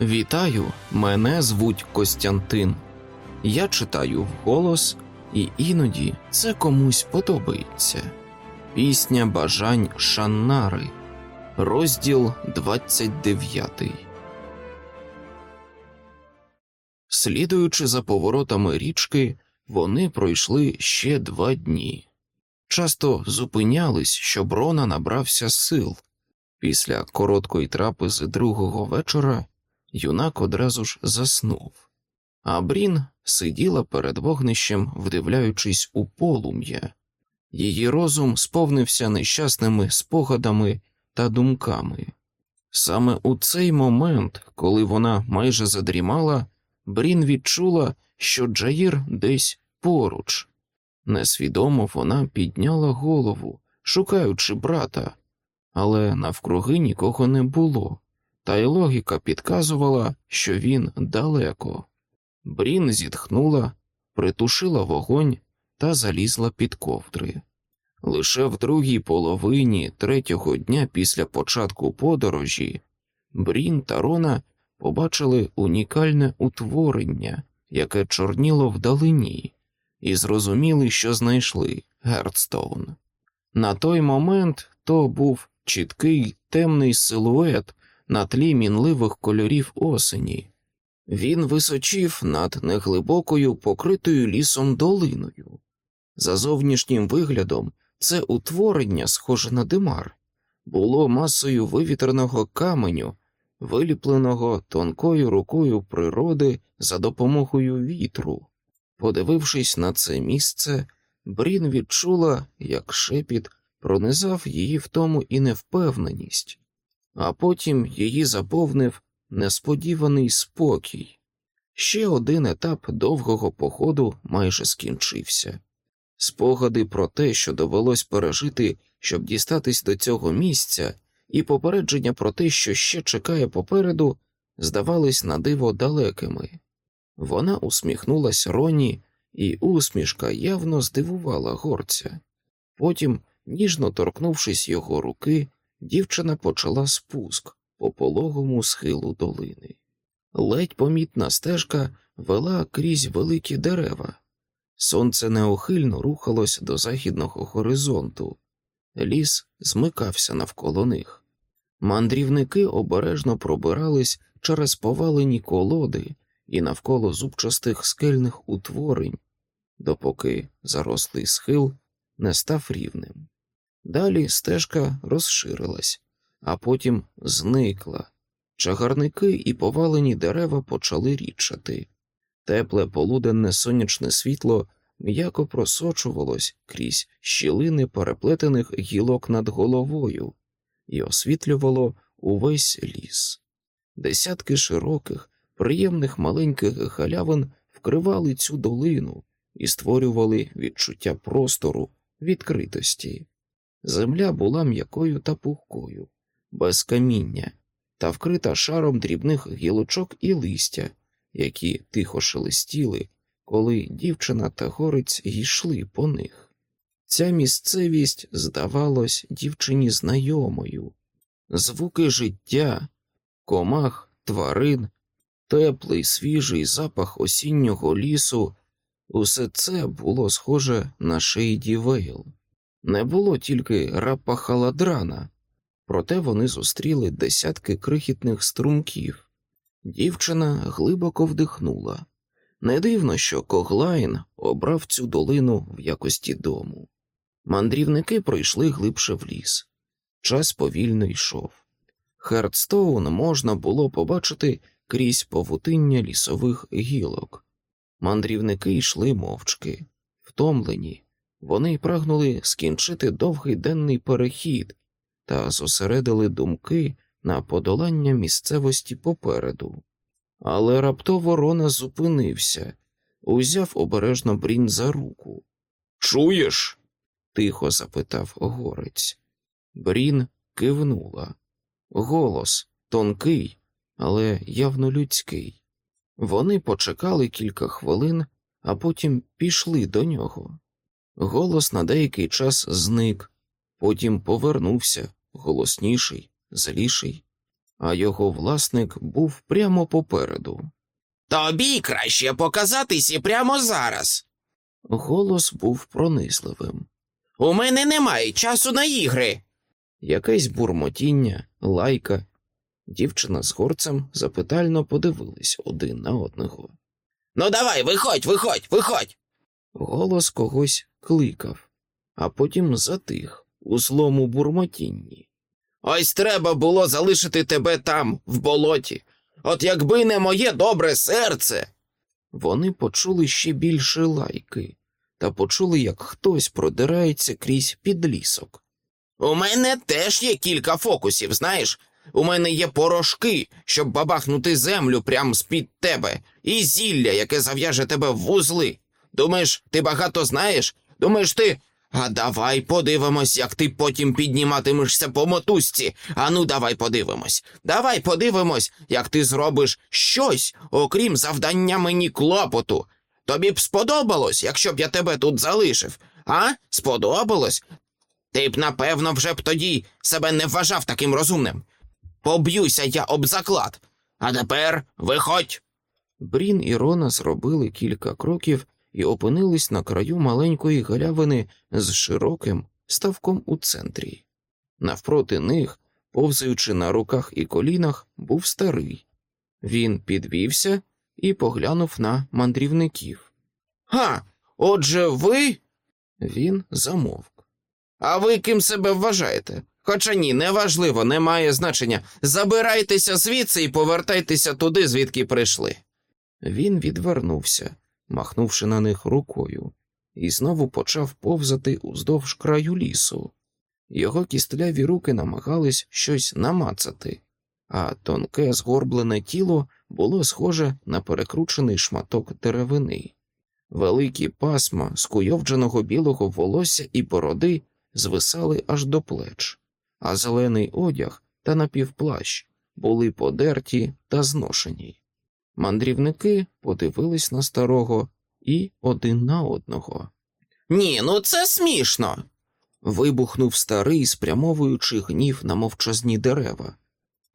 Вітаю, мене звуть Костянтин. Я читаю вголос, і іноді це комусь подобається. Пісня бажань Шаннари, розділ 29. Слідуючи за поворотами річки, вони пройшли ще два дні. Часто зупинялись, щоб Рона набрався сил. Після короткої трапези другого вечора юнак одразу ж заснув, а Брін сиділа перед вогнищем, вдивляючись у полум'я. Її розум сповнився нещасними спогадами та думками. Саме у цей момент, коли вона майже задрімала, Брін відчула, що Джаїр десь поруч. Несвідомо вона підняла голову, шукаючи брата, але навкруги нікого не було, та й логіка підказувала, що він далеко. Брін зітхнула, притушила вогонь та залізла під ковдри. Лише в другій половині третього дня після початку подорожі Брін та Рона побачили унікальне утворення, яке чорніло вдалині, і зрозуміли, що знайшли Хердстоун. На той момент то був чіткий темний силует на тлі мінливих кольорів осені. Він височів над неглибокою покритою лісом долиною. За зовнішнім виглядом це утворення, схоже на димар, було масою вивітреного каменю, виліпленого тонкою рукою природи за допомогою вітру. Подивившись на це місце, Брін відчула, як шепіт пронизав її в тому і невпевненість, а потім її заповнив несподіваний спокій. Ще один етап довгого походу майже скінчився. Спогади про те, що довелось пережити, щоб дістатись до цього місця, і попередження про те, що ще чекає попереду, здавались на диво далекими. Вона усміхнулась Роні, і усмішка явно здивувала горця. Потім, ніжно торкнувшись його руки, дівчина почала спуск по пологому схилу долини. Ледь помітна стежка вела крізь великі дерева. Сонце неохильно рухалось до західного горизонту, ліс змикався навколо них. Мандрівники обережно пробирались через повалені колоди і навколо зубчастих скельних утворень, допоки зарослий схил не став рівним. Далі стежка розширилась, а потім зникла. Чагарники і повалені дерева почали рідшати. Тепле полуденне сонячне світло м'яко просочувалось крізь щілини переплетених гілок над головою і освітлювало увесь ліс. Десятки широких, приємних маленьких галявин вкривали цю долину і створювали відчуття простору, відкритості. Земля була м'якою та пухкою, без каміння, та вкрита шаром дрібних гілочок і листя, які тихо шелестіли, коли дівчина та горець йшли по них. Ця місцевість здавалась дівчині знайомою, звуки життя, комах, тварин, теплий свіжий запах осіннього лісу, усе це було схоже на Шейді Вейл. Не було тільки рапа халадрана, проте вони зустріли десятки крихітних струмків. Дівчина глибоко вдихнула. Не дивно, що Коглайн обрав цю долину в якості дому. Мандрівники пройшли глибше в ліс. Час повільно йшов. Хердстоун можна було побачити крізь повутиння лісових гілок. Мандрівники йшли мовчки, втомлені. Вони прагнули скінчити довгий денний перехід та зосередили думки на подолання місцевості попереду. Але раптово Рона зупинився, узяв обережно брін за руку. Чуєш? тихо запитав горець. Брін кивнула. Голос тонкий, але явно людський. Вони почекали кілька хвилин, а потім пішли до нього. Голос на деякий час зник, потім повернувся, голосніший, зліший. а його власник був прямо попереду. Тобі краще показатися прямо зараз. Голос був пронизливим. У мене немає часу на ігри. Якесь бурмотіння, лайка. Дівчина з горцем запитально подивились один на одного. Ну, давай, виходь, виходь, виходь. Голос когось кликав, а потім затих у злому бурмотінні. Ось треба було залишити тебе там, в болоті. От якби не моє добре серце. Вони почули ще більше лайки та почули, як хтось продирається крізь підлісок. У мене теж є кілька фокусів, знаєш. У мене є порошки, щоб бабахнути землю прямо з-під тебе, і зілля, яке зав'яже тебе в вузли. Думаєш, ти багато знаєш? Думаєш, ти. А давай подивимось, як ти потім підніматимешся по мотузці. Ану, давай подивимось. Давай подивимось, як ти зробиш щось, окрім завдання мені клопоту. Тобі б сподобалось, якщо б я тебе тут залишив. А? Сподобалось? Ти б, напевно, вже б тоді себе не вважав таким розумним. Поб'юся я об заклад. А тепер виходь. Брін і Рона зробили кілька кроків і опинились на краю маленької галявини з широким ставком у центрі. Навпроти них, повзаючи на руках і колінах, був старий. Він підвівся і поглянув на мандрівників. Га, отже, ви. Він замовк. А ви ким себе вважаєте? Хоча ні, неважливо, не має значення. Забирайтеся звідси і повертайтеся туди, звідки прийшли. Він відвернувся, махнувши на них рукою, і знову почав повзати уздовж краю лісу. Його кістляві руки намагались щось намацати, а тонке згорблене тіло було схоже на перекручений шматок деревини. Великі пасма скуйовдженого білого волосся і бороди звисали аж до плеч, а зелений одяг та напівплащ були подерті та зношені. Мандрівники подивились на старого і один на одного. Ні, ну це смішно. Вибухнув старий, спрямовуючи гнів на мовчазні дерева.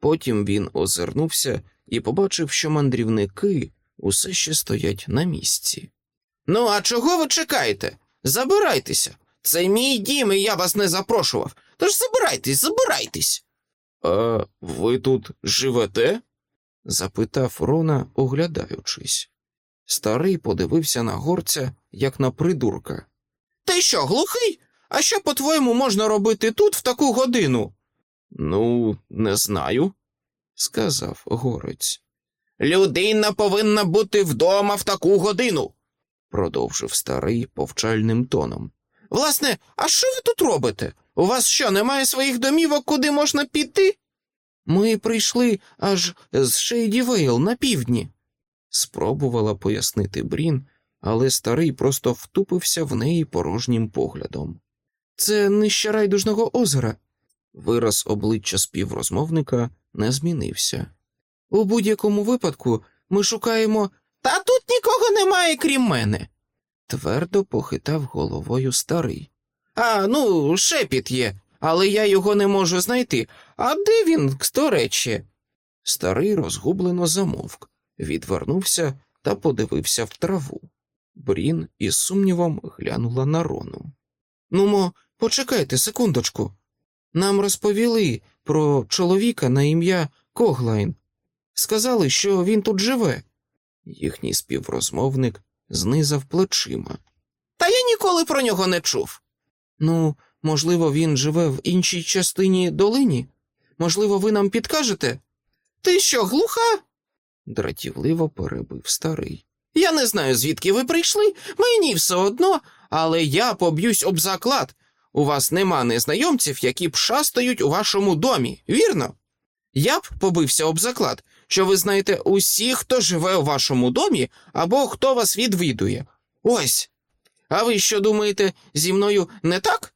Потім він озирнувся і побачив, що мандрівники усе ще стоять на місці. Ну, а чого ви чекаєте? Забирайтеся. Це мій дім, і я вас не запрошував. Тож забирайтесь, забирайтесь. А ви тут живете? Запитав Рона, оглядаючись. Старий подивився на горця, як на придурка. Ти що, глухий? А що, по-твоєму, можна робити тут в таку годину? Ну, не знаю, сказав горець. Людина повинна бути вдома в таку годину, продовжив старий повчальним тоном. Власне, а що ви тут робите? У вас що, немає своїх домівок, куди можна піти? Ми прийшли аж з Шейдівейл на півдні, спробувала пояснити Брін, але старий просто втупився в неї порожнім поглядом. Це нижче райдужного озера. Вираз обличчя співрозмовника не змінився. У будь-якому випадку ми шукаємо. Та тут нікого немає, крім мене. Твердо похитав головою старий. А, ну, шепіт є, але я його не можу знайти. А де він, до речі? Старий розгублено замовк, відвернувся та подивився в траву. Брін із сумнівом глянула на рону. Нумо, почекайте секундочку. Нам розповіли про чоловіка на ім'я Коглайн. Сказали, що він тут живе. Їхній співрозмовник знизав плечима. Та я ніколи про нього не чув. Ну, можливо, він живе в іншій частині долині? Можливо, ви нам підкажете? Ти що, глуха? дратівливо перебив старий. Я не знаю, звідки ви прийшли, мені все одно, але я поб'юсь об заклад. У вас нема незнайомців, які б шастають у вашому домі, вірно? Я б побився об заклад, що ви знаєте усіх, хто живе у вашому домі або хто вас відвідує. Ось. А ви що думаєте, зі мною не так?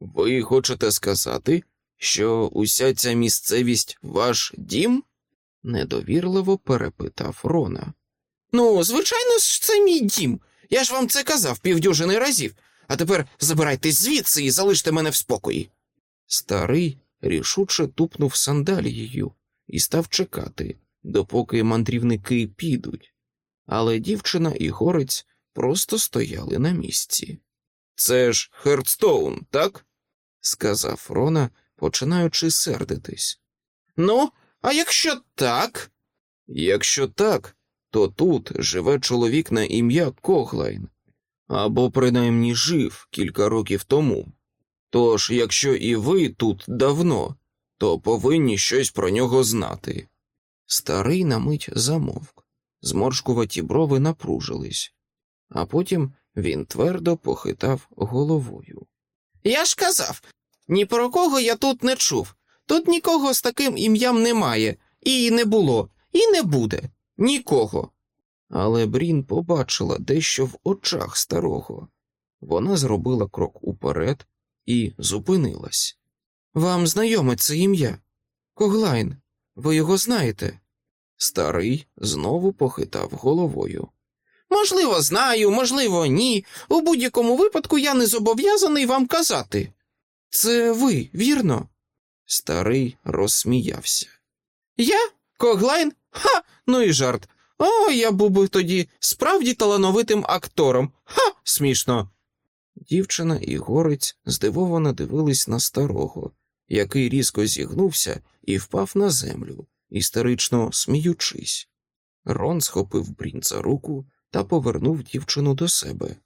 Ви хочете сказати, що уся ця місцевість ваш дім? недовірливо перепитав Рона. Ну, звичайно ж, це мій дім. Я ж вам це казав півдюжини разів, а тепер забирайтесь звідси і залиште мене в спокої. Старий рішуче тупнув сандалією і став чекати, допоки мандрівники підуть. Але дівчина і горець просто стояли на місці. Це ж Хердстоун, так? Сказав Рона, починаючи сердитись. Ну, а якщо так? Якщо так, то тут живе чоловік на ім'я Коглайн, або принаймні жив кілька років тому. Тож, якщо і ви тут давно, то повинні щось про нього знати. Старий на мить замовк, зморшкуваті брови напружились, а потім він твердо похитав головою. Я ж казав, ні про кого я тут не чув. Тут нікого з таким ім'ям немає, і не було, і не буде. Нікого. Але Брін побачила дещо в очах старого. Вона зробила крок уперед і зупинилась. Вам знайоме це ім'я? Коглайн, ви його знаєте? Старий знову похитав головою. Можливо, знаю, можливо, ні. У будь-якому випадку я не зобов'язаний вам казати. Це ви, вірно? Старий розсміявся. Я? Коглайн? Ха, ну і жарт. О, я був би тоді справді талановитим актором. Ха, смішно. Дівчина і горець здивовано дивились на старого, який різко зігнувся і впав на землю, істерично сміючись. Рон схопив Брін за руку та повернув дівчину до себе.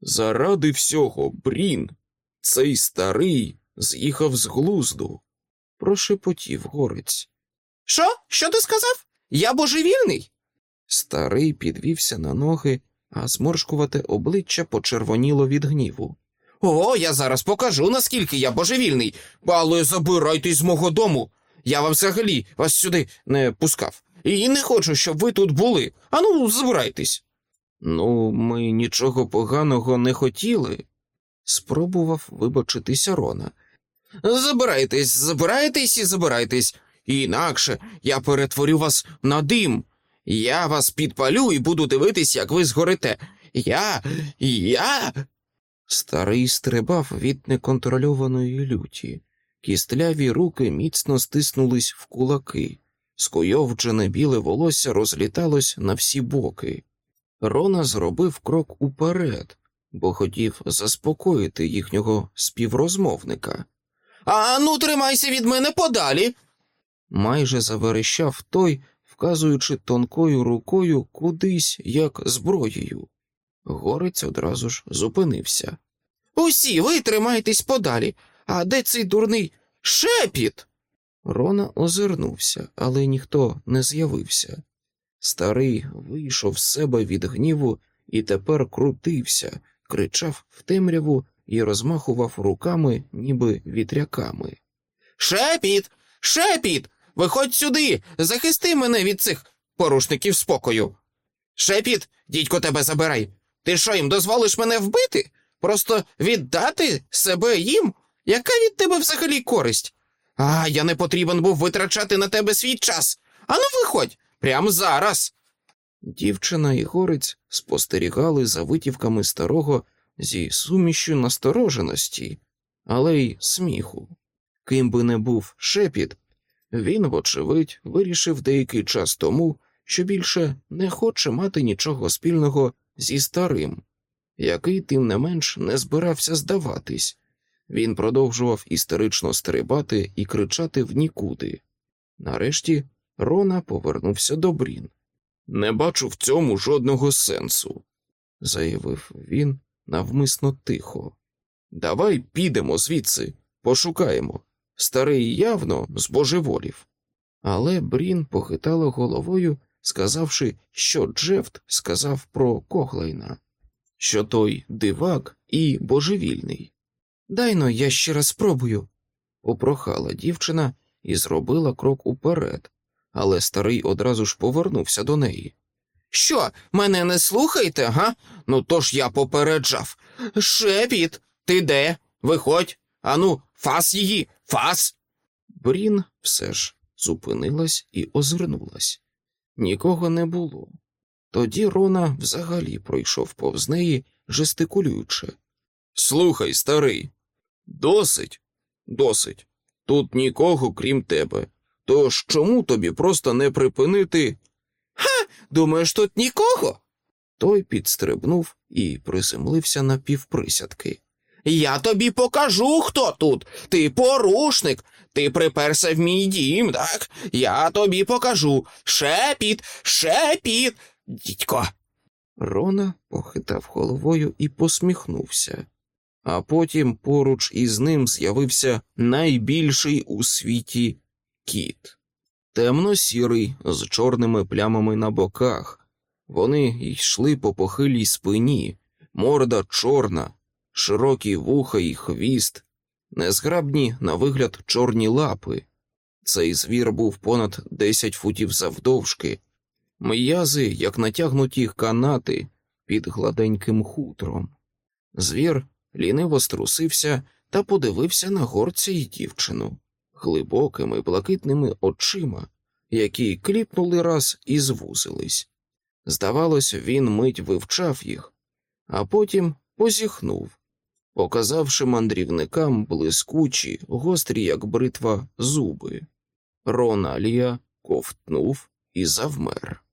Заради всього, Брін, цей старий з'їхав з глузду, прошепотів горець. Що? Що ти сказав? Я божевільний? Старий підвівся на ноги, а зморшкувате обличчя почервоніло від гніву. О, я зараз покажу, наскільки я божевільний. Але забирайтесь з мого дому. Я вам взагалі вас сюди не пускав. І не хочу, щоб ви тут були. Ану, забирайтесь. Ну, ми нічого поганого не хотіли, спробував вибачитися Рона. Забирайтесь, забирайтесь і забирайтесь. Інакше я перетворю вас на дим. Я вас підпалю і буду дивитись, як ви згорите. Я. я. Старий стрибав від неконтрольованої люті. Кістляві руки міцно стиснулись в кулаки, скойовджене біле волосся розліталось на всі боки. Рона зробив крок уперед, бо хотів заспокоїти їхнього співрозмовника. А ну, тримайся від мене подалі. Майже заверещав той, вказуючи тонкою рукою кудись, як зброєю. Горець одразу ж зупинився. Усі ви тримайтесь подалі. А де цей дурний шепіт? Рона озирнувся, але ніхто не з'явився. Старий вийшов з себе від гніву і тепер крутився, кричав в темряву і розмахував руками, ніби вітряками. Шепіт, шепіт, виходь сюди, захисти мене від цих порушників спокою. Шепіт, дідько тебе забирай. Ти що їм дозволиш мене вбити? Просто віддати себе їм? Яка від тебе взагалі користь? А я не потрібен був витрачати на тебе свій час. Ану, виходь, прямо зараз. Дівчина і горець спостерігали за витівками старого зі сумішю настороженості, але й сміху. Ким би не був шепіт, він, вочевидь, вирішив деякий час тому, що більше не хоче мати нічого спільного зі старим, який, тим не менш, не збирався здаватись. Він продовжував істерично стрибати і кричати в нікуди. Нарешті Рона повернувся до Брін. Не бачу в цьому жодного сенсу, заявив він навмисно тихо. Давай підемо звідси, пошукаємо. Старий явно збожеволів. Але Брін похитала головою, сказавши, що Джефт сказав про Коглайна, що той дивак і божевільний. Дайно я ще раз спробую, попрохала дівчина і зробила крок уперед, але старий одразу ж повернувся до неї. Що, мене не слухаєте, га? Ну то ж я попереджав. Шепіт, ти де? Виходь. Ану, фас її, фас. Брін все ж зупинилась і озирнулась. Нікого не було. Тоді Рона взагалі пройшов повз неї, жестикулюючи. Слухай, старий, досить, досить. Тут нікого, крім тебе. Тож чому тобі просто не припинити? Ха, думаєш, тут нікого? Той підстрибнув і приземлився на півприсядки. Я тобі покажу, хто тут. Ти порушник. Ти приперся в мій дім, так? Я тобі покажу. Шепіт, шепіт, дідько. Рона похитав головою і посміхнувся, а потім поруч із ним з'явився найбільший у світі кіт. Темно-сірий, з чорними плямами на боках. Вони йшли по похилій спині, морда чорна, широкі вуха і хвіст, незграбні на вигляд чорні лапи. Цей звір був понад 10 футів завдовжки, м'язи, як натягнуті канати під гладеньким хутром. Звір ліниво струсився та подивився на горця й дівчину глибокими блакитними очима, які кліпнули раз і звузились. Здавалось, він мить вивчав їх, а потім позіхнув, показавши мандрівникам блискучі, гострі, як бритва, зуби. Роналія ковтнув і завмер.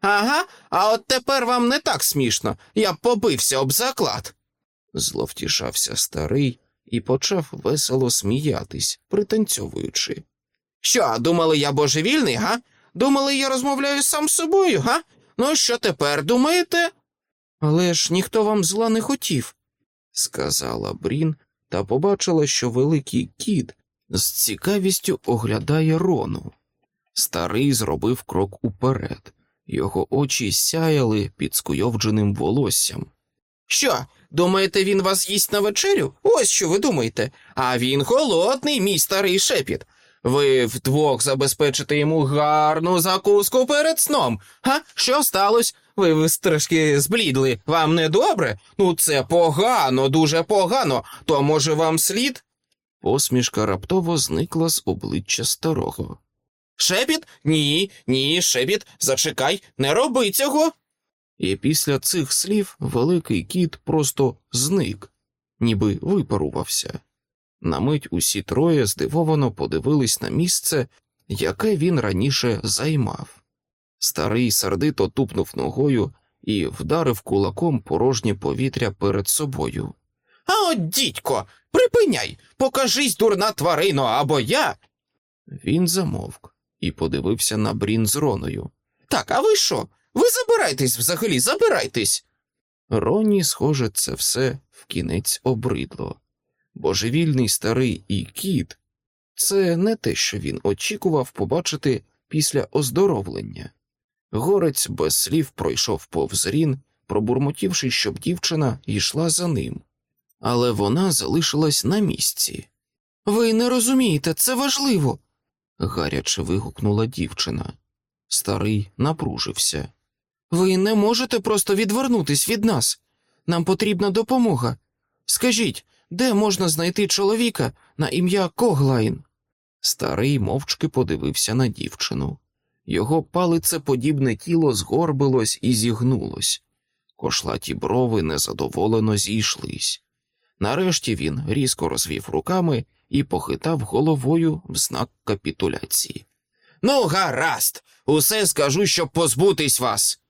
Ага, а от тепер вам не так смішно. Я побився об заклад. Зловтішався старий і почав весело сміятись, пританцьовуючи. Що, думали, я божевільний, га? Думали, я розмовляю сам з собою, га? Ну, що тепер думаєте? Але ж ніхто вам зла не хотів, сказала Брін та побачила, що великий кіт з цікавістю оглядає Рону. Старий зробив крок уперед, його очі сяяли під скуйовдженим волоссям. Що, думаєте, він вас їсть на вечерю? Ось що ви думаєте. А він холодний, мій старий шепіт. Ви вдвох забезпечите йому гарну закуску перед сном. Га? Що сталося? Ви, трошки зблідли. Вам не добре? Ну, це погано, дуже погано. То може вам слід? Посмішка раптово зникла з обличчя старого. Шепіт? Ні, ні, шепіт, зачекай, не роби цього. І після цих слів великий кіт просто зник, ніби випарувався. На мить усі троє здивовано подивились на місце, яке він раніше займав. Старий сердито тупнув ногою і вдарив кулаком порожнє повітря перед собою. А от, дідько, припиняй, покажись, дурна тварино, або я. Він замовк і подивився на Брін з Роною. Так, а ви що? Ви забирайтесь взагалі, забирайтесь. Роні, схоже, це все в кінець обридло. Божевільний старий і кіт це не те, що він очікував побачити після оздоровлення. Горець без слів пройшов повз Рін, пробурмотівши, щоб дівчина йшла за ним, але вона залишилась на місці. Ви не розумієте, це важливо. гаряче вигукнула дівчина. Старий напружився. Ви не можете просто відвернутись від нас. Нам потрібна допомога. Скажіть, де можна знайти чоловіка на ім'я Коглайн? Старий мовчки подивився на дівчину. Його палицеподібне тіло згорбилось і зігнулось. Кошлаті брови незадоволено зійшлись. Нарешті він різко розвів руками і похитав головою в знак капітуляції. Ну, гаразд, усе скажу, щоб позбутись вас.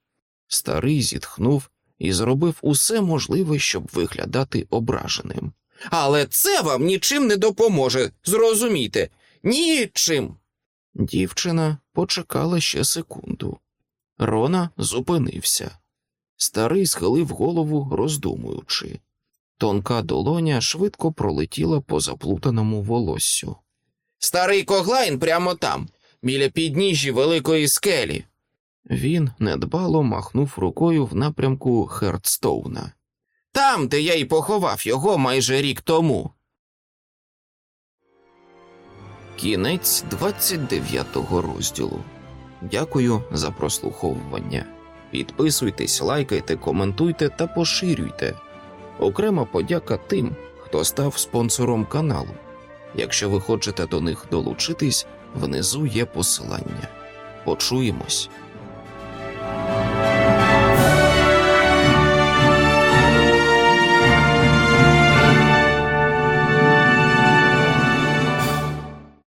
Старий зітхнув і зробив усе можливе, щоб виглядати ображеним. Але це вам нічим не допоможе, зрозумійте. Нічим. Дівчина почекала ще секунду. Рона зупинився. Старий схилив голову, роздумуючи. Тонка долоня швидко пролетіла по заплутаному волоссю. Старий Коглайн прямо там, біля підніжжі великої скелі. Він недбало махнув рукою в напрямку Хердстоуна. Там, де я й поховав його майже рік тому. Кінець 29 розділу. Дякую за прослуховування. Підписуйтесь, лайкайте, коментуйте та поширюйте. Окрема подяка тим, хто став спонсором каналу. Якщо ви хочете до них долучитись, внизу є посилання. Почуємось.